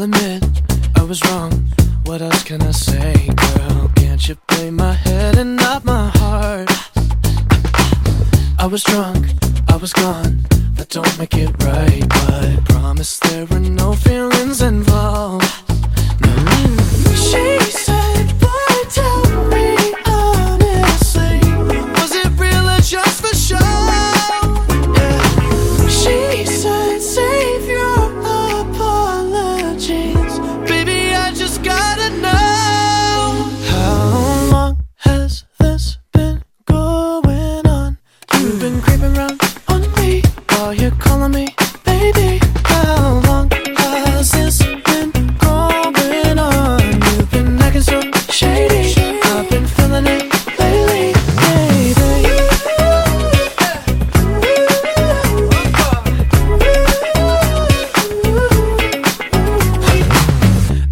I'll admit I was wrong. What else can I say, girl? Can't you play my head and not my heart? I was drunk, I was gone. That don't make it right, but I promise there were no feelings involved. Calling me baby. How long has this been going on? You've been acting so shady. I've been feeling it lately, baby.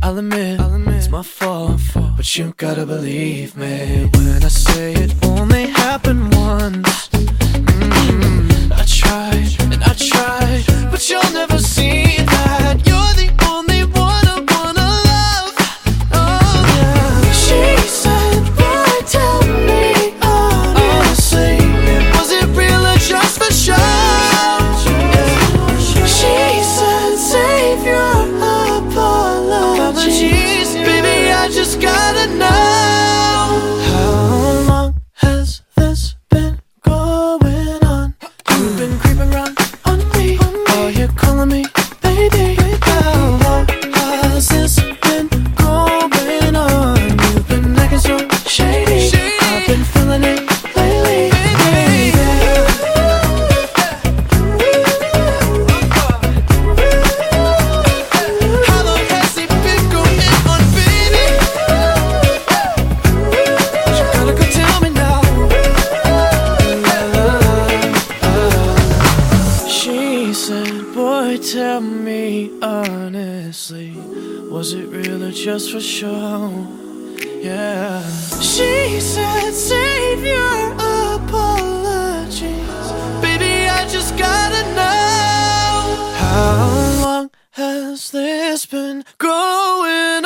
I'll admit, it's my fault, but you gotta believe me when I say it only happened once. Mm, I I tried, while me Boy, tell me honestly, was it real or just for show? Yeah. She said, save your apologies. Baby, I just gotta know. How long has this been going?